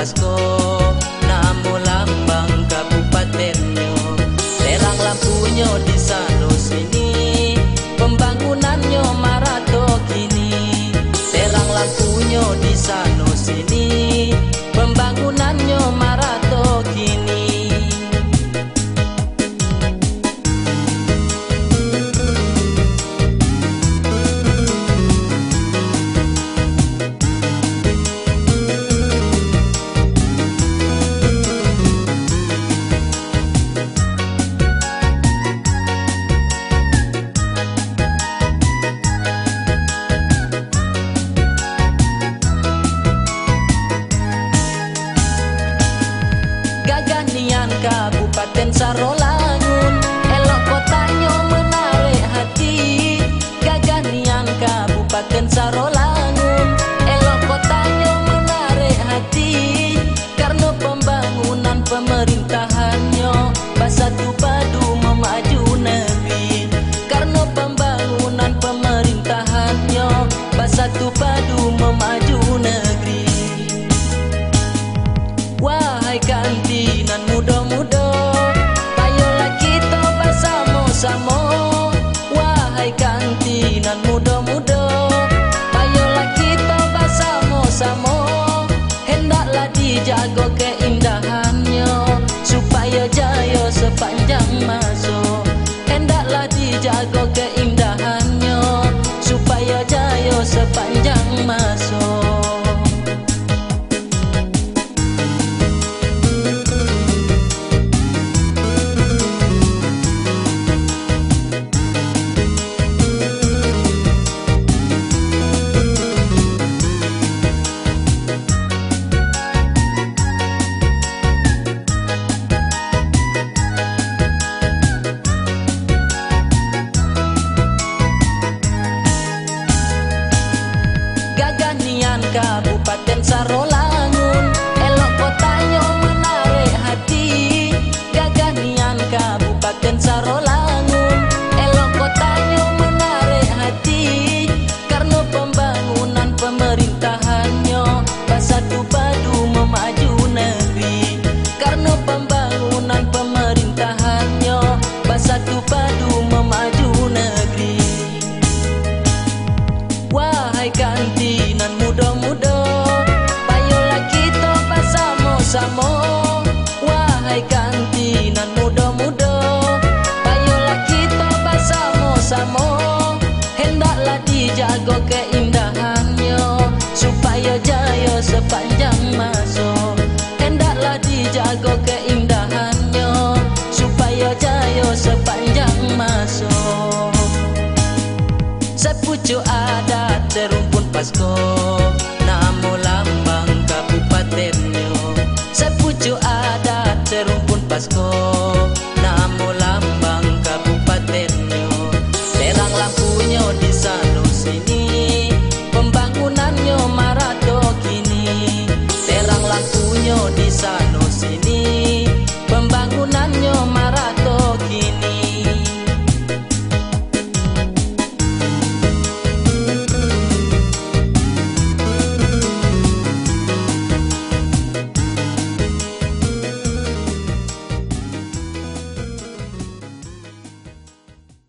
pastor. Satu padu jaya sepanjang masa. Hendaklah dijaga keindahannya Supaya jaya sepanjang masa. Diyo adat, darong Pasko